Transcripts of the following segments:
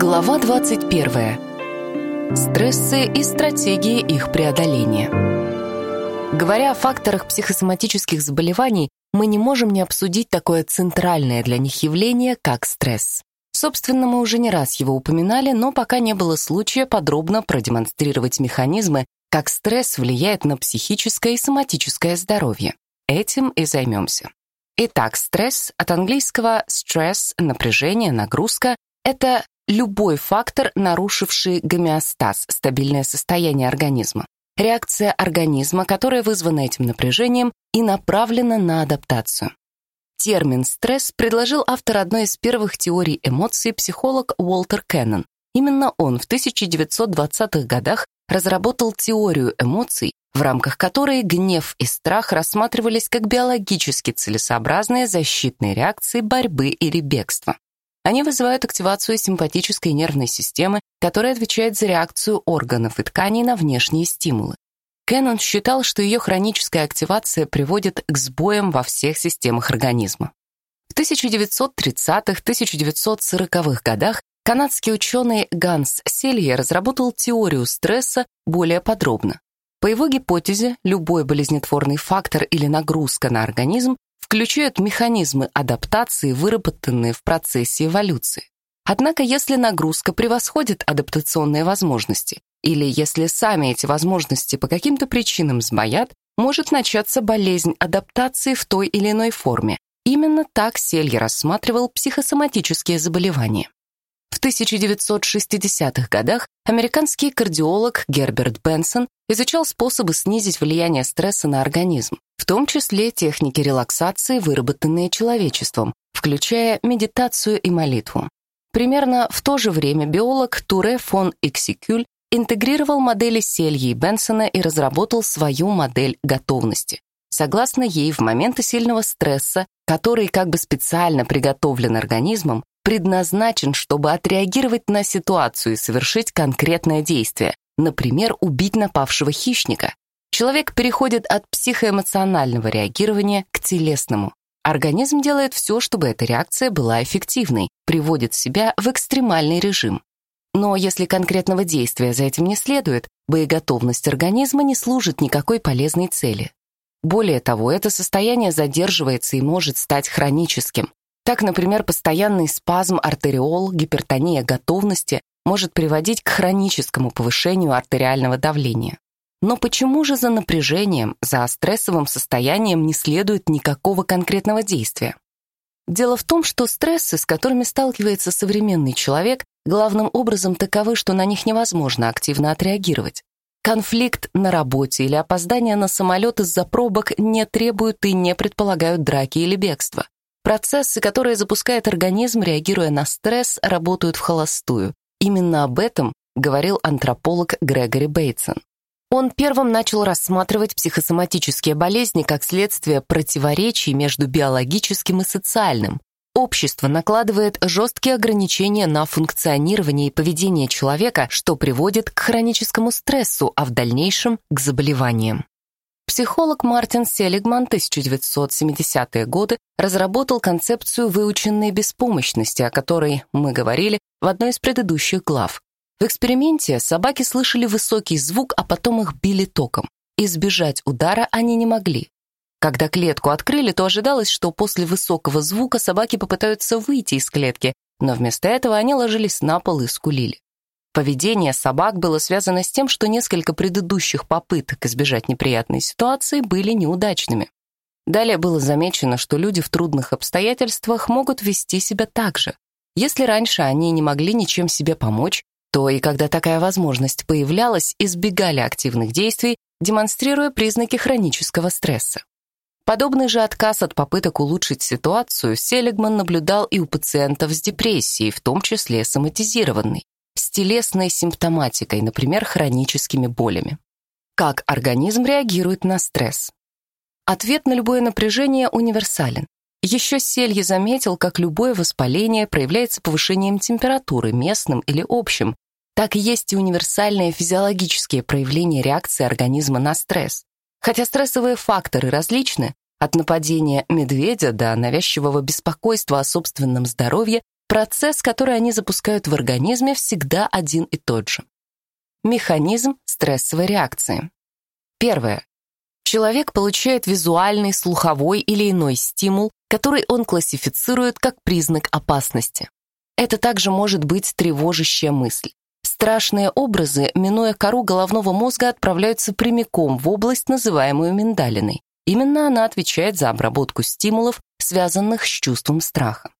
Глава 21. Стрессы и стратегии их преодоления. Говоря о факторах психосоматических заболеваний, мы не можем не обсудить такое центральное для них явление, как стресс. Собственно, мы уже не раз его упоминали, но пока не было случая подробно продемонстрировать механизмы, как стресс влияет на психическое и соматическое здоровье. Этим и займемся. Итак, стресс от английского stress, напряжение, нагрузка — это любой фактор, нарушивший гомеостаз, стабильное состояние организма. Реакция организма, которая вызвана этим напряжением и направлена на адаптацию. Термин «стресс» предложил автор одной из первых теорий эмоций психолог Уолтер Кеннон. Именно он в 1920-х годах разработал теорию эмоций, в рамках которой гнев и страх рассматривались как биологически целесообразные защитные реакции борьбы или бегства. Они вызывают активацию симпатической нервной системы, которая отвечает за реакцию органов и тканей на внешние стимулы. Кеннон считал, что ее хроническая активация приводит к сбоям во всех системах организма. В 1930-1940-х годах канадский ученый Ганс Селье разработал теорию стресса более подробно. По его гипотезе, любой болезнетворный фактор или нагрузка на организм включают механизмы адаптации, выработанные в процессе эволюции. Однако, если нагрузка превосходит адаптационные возможности, или если сами эти возможности по каким-то причинам сбоят, может начаться болезнь адаптации в той или иной форме. Именно так Селье рассматривал психосоматические заболевания. В 1960-х годах американский кардиолог Герберт Бенсон изучал способы снизить влияние стресса на организм, в том числе техники релаксации, выработанные человечеством, включая медитацию и молитву. Примерно в то же время биолог Туре фон Иксикюль интегрировал модели Сельи и Бенсона и разработал свою модель готовности. Согласно ей, в моменты сильного стресса, который как бы специально приготовлен организмом, предназначен, чтобы отреагировать на ситуацию и совершить конкретное действие, например, убить напавшего хищника. Человек переходит от психоэмоционального реагирования к телесному. Организм делает все, чтобы эта реакция была эффективной, приводит себя в экстремальный режим. Но если конкретного действия за этим не следует, боеготовность организма не служит никакой полезной цели. Более того, это состояние задерживается и может стать хроническим, так, например, постоянный спазм артериол, гипертония готовности может приводить к хроническому повышению артериального давления. Но почему же за напряжением, за стрессовым состоянием не следует никакого конкретного действия? Дело в том, что стрессы, с которыми сталкивается современный человек, главным образом таковы, что на них невозможно активно отреагировать. Конфликт на работе или опоздание на самолет из-за пробок не требуют и не предполагают драки или бегства. Процессы, которые запускает организм, реагируя на стресс, работают в холостую. Именно об этом говорил антрополог Грегори Бейтсон. Он первым начал рассматривать психосоматические болезни как следствие противоречий между биологическим и социальным. Общество накладывает жесткие ограничения на функционирование и поведение человека, что приводит к хроническому стрессу, а в дальнейшем — к заболеваниям. Психолог Мартин Селигман 1970-е годы разработал концепцию выученной беспомощности, о которой мы говорили в одной из предыдущих глав. В эксперименте собаки слышали высокий звук, а потом их били током. Избежать удара они не могли. Когда клетку открыли, то ожидалось, что после высокого звука собаки попытаются выйти из клетки, но вместо этого они ложились на пол и скулили. Поведение собак было связано с тем, что несколько предыдущих попыток избежать неприятной ситуации были неудачными. Далее было замечено, что люди в трудных обстоятельствах могут вести себя так же. Если раньше они не могли ничем себе помочь, то и когда такая возможность появлялась, избегали активных действий, демонстрируя признаки хронического стресса. Подобный же отказ от попыток улучшить ситуацию Селигман наблюдал и у пациентов с депрессией, в том числе соматизированной с телесной симптоматикой, например, хроническими болями. Как организм реагирует на стресс? Ответ на любое напряжение универсален. Еще Селье заметил, как любое воспаление проявляется повышением температуры, местным или общим, так и есть и универсальные физиологические проявления реакции организма на стресс. Хотя стрессовые факторы различны, от нападения медведя до навязчивого беспокойства о собственном здоровье, процесс, который они запускают в организме, всегда один и тот же. Механизм стрессовой реакции. Первое. Человек получает визуальный, слуховой или иной стимул, который он классифицирует как признак опасности. Это также может быть тревожащая мысль. Страшные образы, минуя кору головного мозга, отправляются прямиком в область, называемую миндалиной. Именно она отвечает за обработку стимулов, связанных с чувством страха.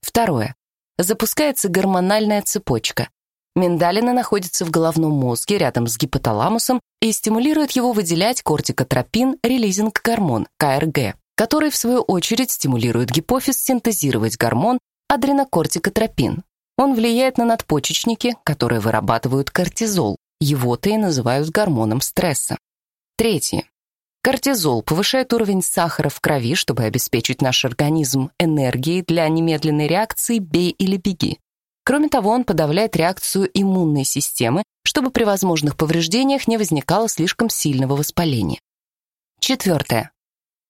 Второе. Запускается гормональная цепочка. Миндалина находится в головном мозге рядом с гипоталамусом и стимулирует его выделять кортикотропин, релизинг-гормон, КРГ, который, в свою очередь, стимулирует гипофиз синтезировать гормон адренокортикотропин. Он влияет на надпочечники, которые вырабатывают кортизол. Его-то и называют гормоном стресса. Третье. Кортизол повышает уровень сахара в крови, чтобы обеспечить наш организм энергией для немедленной реакции «бей или беги». Кроме того, он подавляет реакцию иммунной системы, чтобы при возможных повреждениях не возникало слишком сильного воспаления. Четвертое.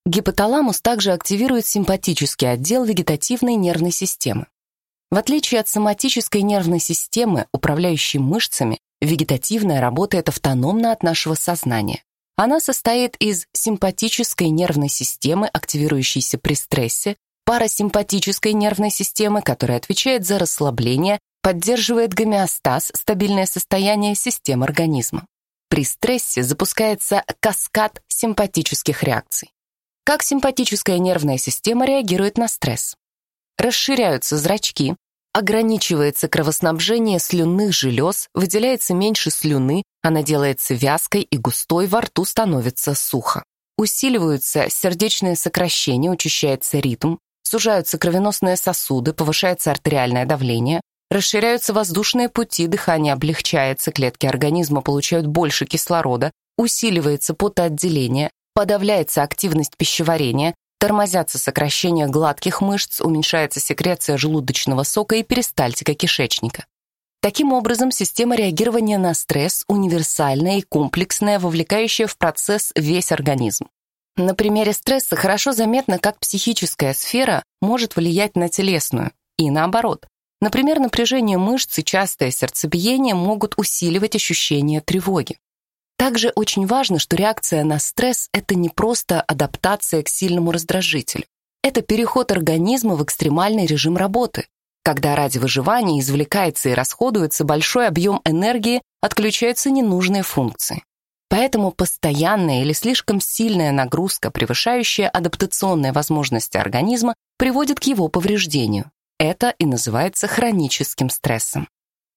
Гипоталамус также активирует симпатический отдел вегетативной нервной системы. В отличие от соматической нервной системы, управляющей мышцами, вегетативная работает автономно от нашего сознания. Она состоит из симпатической нервной системы, активирующейся при стрессе, парасимпатической нервной системы, которая отвечает за расслабление, поддерживает гомеостаз, стабильное состояние систем организма. При стрессе запускается каскад симпатических реакций. Как симпатическая нервная система реагирует на стресс? Расширяются зрачки, ограничивается кровоснабжение слюнных желез, выделяется меньше слюны, она делается вязкой и густой, во рту становится сухо. Усиливаются сердечные сокращения, учащается ритм, сужаются кровеносные сосуды, повышается артериальное давление, расширяются воздушные пути, дыхание облегчается, клетки организма получают больше кислорода, усиливается потоотделение, подавляется активность пищеварения, Тормозятся сокращение гладких мышц, уменьшается секреция желудочного сока и перистальтика кишечника. Таким образом, система реагирования на стресс универсальная и комплексная, вовлекающая в процесс весь организм. На примере стресса хорошо заметно, как психическая сфера может влиять на телесную, и наоборот. Например, напряжение мышц и частое сердцебиение могут усиливать ощущение тревоги. Также очень важно, что реакция на стресс — это не просто адаптация к сильному раздражителю. Это переход организма в экстремальный режим работы, когда ради выживания извлекается и расходуется большой объем энергии, отключаются ненужные функции. Поэтому постоянная или слишком сильная нагрузка, превышающая адаптационные возможности организма, приводит к его повреждению. Это и называется хроническим стрессом.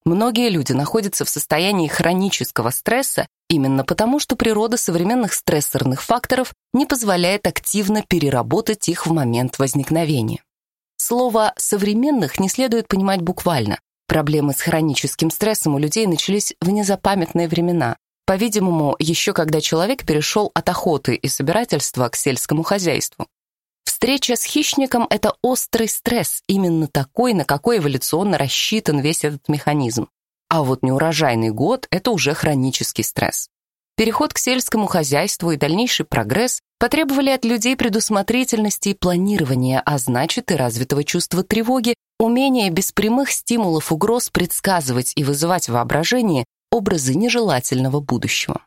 Многие люди находятся в состоянии хронического стресса именно потому, что природа современных стрессорных факторов не позволяет активно переработать их в момент возникновения. Слово «современных» не следует понимать буквально. Проблемы с хроническим стрессом у людей начались в незапамятные времена. По-видимому, еще когда человек перешел от охоты и собирательства к сельскому хозяйству. Встреча с хищником — это острый стресс, именно такой, на какой эволюционно рассчитан весь этот механизм. А вот неурожайный год — это уже хронический стресс. Переход к сельскому хозяйству и дальнейший прогресс потребовали от людей предусмотрительности и планирования, а значит и развитого чувства тревоги, умения без прямых стимулов угроз предсказывать и вызывать воображение образы нежелательного будущего.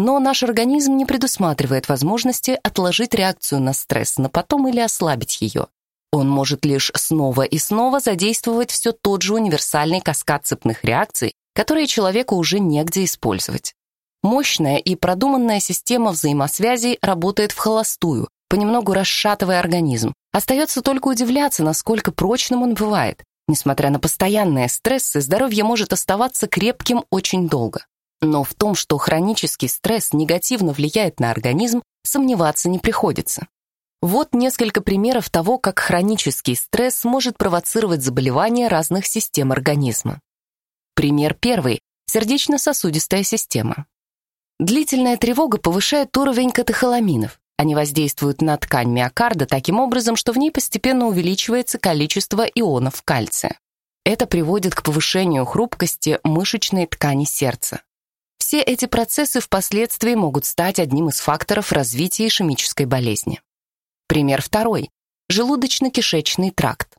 Но наш организм не предусматривает возможности отложить реакцию на стресс на потом или ослабить ее. Он может лишь снова и снова задействовать все тот же универсальный каскад цепных реакций, которые человеку уже негде использовать. Мощная и продуманная система взаимосвязей работает в холостую, понемногу расшатывая организм. Остается только удивляться, насколько прочным он бывает. Несмотря на постоянные стрессы, здоровье может оставаться крепким очень долго. Но в том, что хронический стресс негативно влияет на организм, сомневаться не приходится. Вот несколько примеров того, как хронический стресс может провоцировать заболевания разных систем организма. Пример первый – сердечно-сосудистая система. Длительная тревога повышает уровень катехоламинов. Они воздействуют на ткань миокарда таким образом, что в ней постепенно увеличивается количество ионов кальция. Это приводит к повышению хрупкости мышечной ткани сердца. Все эти процессы впоследствии могут стать одним из факторов развития ишемической болезни. Пример второй. Желудочно-кишечный тракт.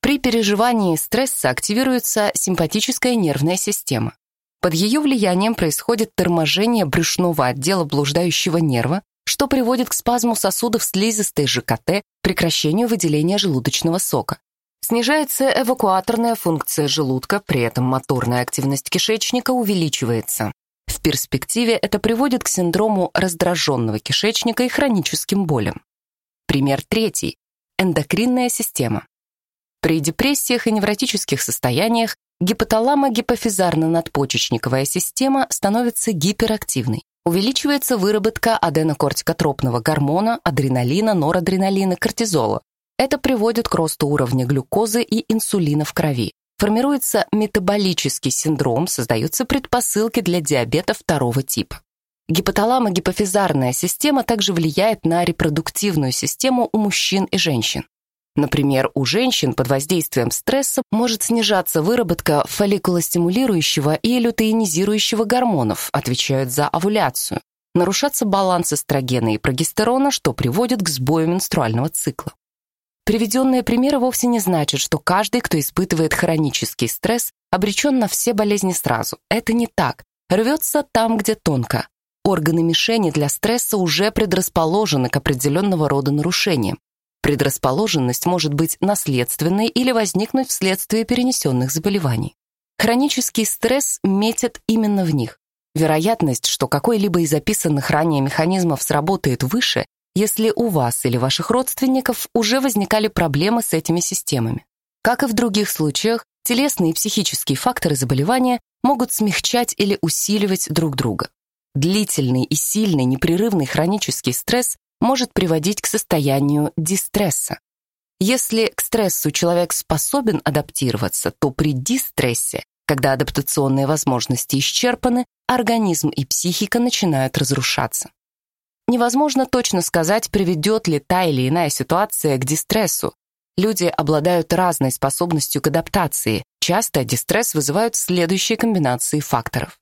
При переживании стресса активируется симпатическая нервная система. Под ее влиянием происходит торможение брюшного отдела блуждающего нерва, что приводит к спазму сосудов слизистой ЖКТ, прекращению выделения желудочного сока. Снижается эвакуаторная функция желудка, при этом моторная активность кишечника увеличивается. В перспективе это приводит к синдрому раздраженного кишечника и хроническим болям. Пример третий. Эндокринная система. При депрессиях и невротических состояниях гипоталамо-гипофизарно-надпочечниковая система становится гиперактивной. Увеличивается выработка аденокортикотропного гормона, адреналина, норадреналина, кортизола. Это приводит к росту уровня глюкозы и инсулина в крови. Формируется метаболический синдром, создаются предпосылки для диабета второго типа. Гипоталамо-гипофизарная система также влияет на репродуктивную систему у мужчин и женщин. Например, у женщин под воздействием стресса может снижаться выработка фолликулостимулирующего и лютеинизирующего гормонов, отвечают за овуляцию, нарушаться баланс эстрогена и прогестерона, что приводит к сбою менструального цикла. Приведенные примеры вовсе не значат, что каждый, кто испытывает хронический стресс, обречен на все болезни сразу. Это не так. Рвется там, где тонко. Органы мишени для стресса уже предрасположены к определенного рода нарушениям. Предрасположенность может быть наследственной или возникнуть вследствие перенесенных заболеваний. Хронический стресс метит именно в них. Вероятность, что какой-либо из описанных ранее механизмов сработает выше, если у вас или ваших родственников уже возникали проблемы с этими системами. Как и в других случаях, телесные и психические факторы заболевания могут смягчать или усиливать друг друга. Длительный и сильный непрерывный хронический стресс может приводить к состоянию дистресса. Если к стрессу человек способен адаптироваться, то при дистрессе, когда адаптационные возможности исчерпаны, организм и психика начинают разрушаться. Невозможно точно сказать, приведет ли та или иная ситуация к дистрессу. Люди обладают разной способностью к адаптации. Часто дистресс вызывают следующие комбинации факторов.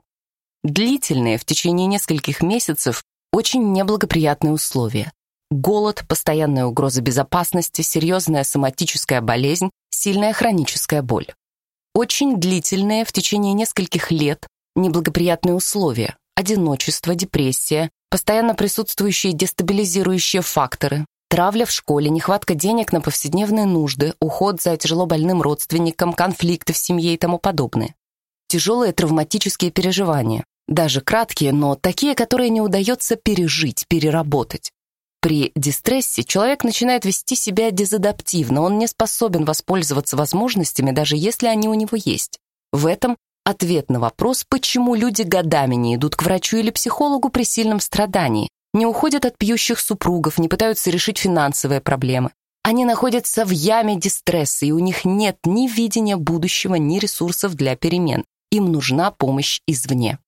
Длительные, в течение нескольких месяцев, очень неблагоприятные условия. Голод, постоянная угроза безопасности, серьезная соматическая болезнь, сильная хроническая боль. Очень длительные, в течение нескольких лет, неблагоприятные условия, одиночество, депрессия, постоянно присутствующие дестабилизирующие факторы, травля в школе, нехватка денег на повседневные нужды, уход за тяжело больным родственником, конфликты в семье и тому подобное. Тяжелые травматические переживания, даже краткие, но такие, которые не удается пережить, переработать. При дистрессе человек начинает вести себя дезадаптивно, он не способен воспользоваться возможностями, даже если они у него есть. В этом Ответ на вопрос, почему люди годами не идут к врачу или психологу при сильном страдании, не уходят от пьющих супругов, не пытаются решить финансовые проблемы. Они находятся в яме дистресса, и у них нет ни видения будущего, ни ресурсов для перемен. Им нужна помощь извне.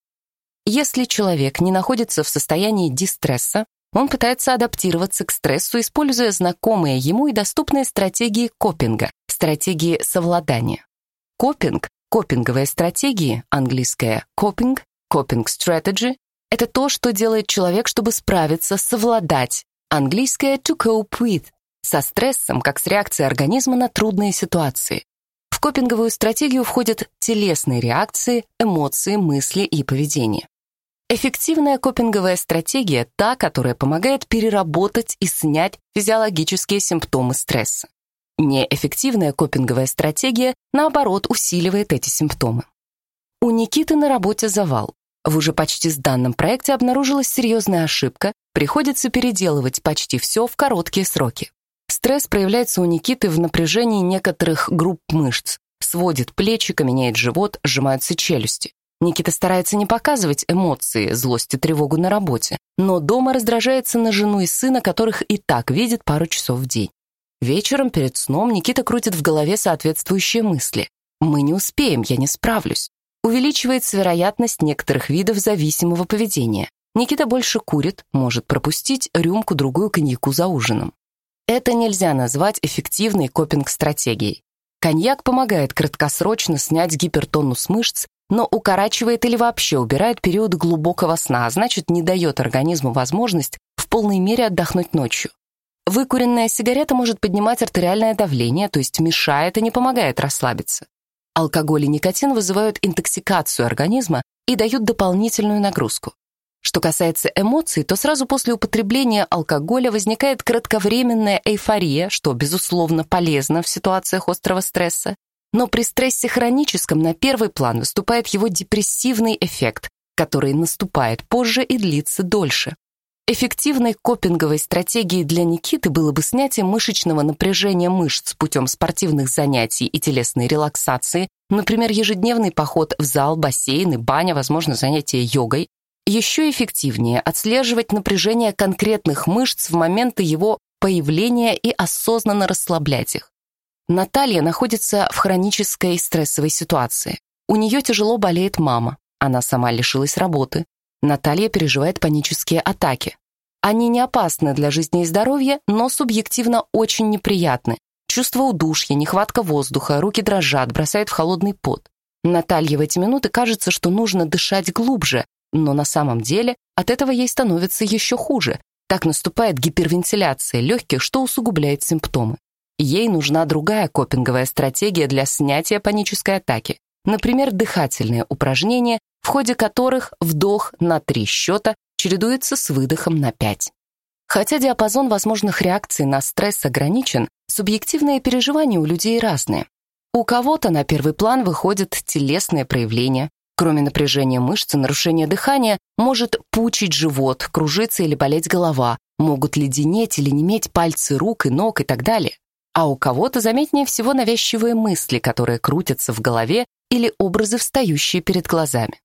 Если человек не находится в состоянии дистресса, он пытается адаптироваться к стрессу, используя знакомые ему и доступные стратегии копинга, стратегии совладания. Копинг Копинговые стратегии, английское coping, coping strategy, это то, что делает человек, чтобы справиться, совладать. Английское to cope with, со стрессом, как с реакцией организма на трудные ситуации. В копинговую стратегию входят телесные реакции, эмоции, мысли и поведение. Эффективная копинговая стратегия – та, которая помогает переработать и снять физиологические симптомы стресса. Неэффективная копинговая стратегия, наоборот, усиливает эти симптомы. У Никиты на работе завал. В уже почти сданном проекте обнаружилась серьезная ошибка, приходится переделывать почти все в короткие сроки. Стресс проявляется у Никиты в напряжении некоторых групп мышц. Сводит плечи, каменеет живот, сжимаются челюсти. Никита старается не показывать эмоции, злость и тревогу на работе, но дома раздражается на жену и сына, которых и так видит пару часов в день. Вечером перед сном Никита крутит в голове соответствующие мысли. «Мы не успеем, я не справлюсь». Увеличивается вероятность некоторых видов зависимого поведения. Никита больше курит, может пропустить рюмку-другую коньяку за ужином. Это нельзя назвать эффективной копинг-стратегией. Коньяк помогает краткосрочно снять гипертонус мышц, но укорачивает или вообще убирает период глубокого сна, а значит, не дает организму возможность в полной мере отдохнуть ночью. Выкуренная сигарета может поднимать артериальное давление, то есть мешает и не помогает расслабиться. Алкоголь и никотин вызывают интоксикацию организма и дают дополнительную нагрузку. Что касается эмоций, то сразу после употребления алкоголя возникает кратковременная эйфория, что, безусловно, полезно в ситуациях острого стресса. Но при стрессе хроническом на первый план выступает его депрессивный эффект, который наступает позже и длится дольше. Эффективной копинговой стратегией для Никиты было бы снятие мышечного напряжения мышц путем спортивных занятий и телесной релаксации, например, ежедневный поход в зал, бассейн и баня, возможно, занятие йогой. Еще эффективнее отслеживать напряжение конкретных мышц в моменты его появления и осознанно расслаблять их. Наталья находится в хронической стрессовой ситуации. У нее тяжело болеет мама. Она сама лишилась работы. Наталья переживает панические атаки. Они не опасны для жизни и здоровья, но субъективно очень неприятны. Чувство удушья, нехватка воздуха, руки дрожат, бросают в холодный пот. Наталье в эти минуты кажется, что нужно дышать глубже, но на самом деле от этого ей становится еще хуже. Так наступает гипервентиляция легких, что усугубляет симптомы. Ей нужна другая копинговая стратегия для снятия панической атаки. Например, дыхательные упражнения в ходе которых вдох на три счета чередуется с выдохом на пять. Хотя диапазон возможных реакций на стресс ограничен, субъективные переживания у людей разные. У кого-то на первый план выходят телесные проявления. Кроме напряжения мышц и нарушения дыхания, может пучить живот, кружиться или болеть голова, могут леденеть или неметь пальцы рук и ног и так далее. А у кого-то заметнее всего навязчивые мысли, которые крутятся в голове или образы, встающие перед глазами.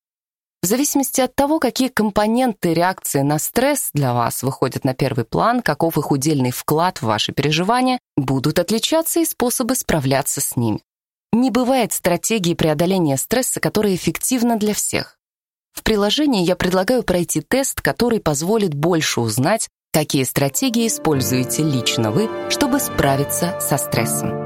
В зависимости от того, какие компоненты реакции на стресс для вас выходят на первый план, каков их удельный вклад в ваши переживания, будут отличаться и способы справляться с ними. Не бывает стратегии преодоления стресса, которая эффективна для всех. В приложении я предлагаю пройти тест, который позволит больше узнать, какие стратегии используете лично вы, чтобы справиться со стрессом.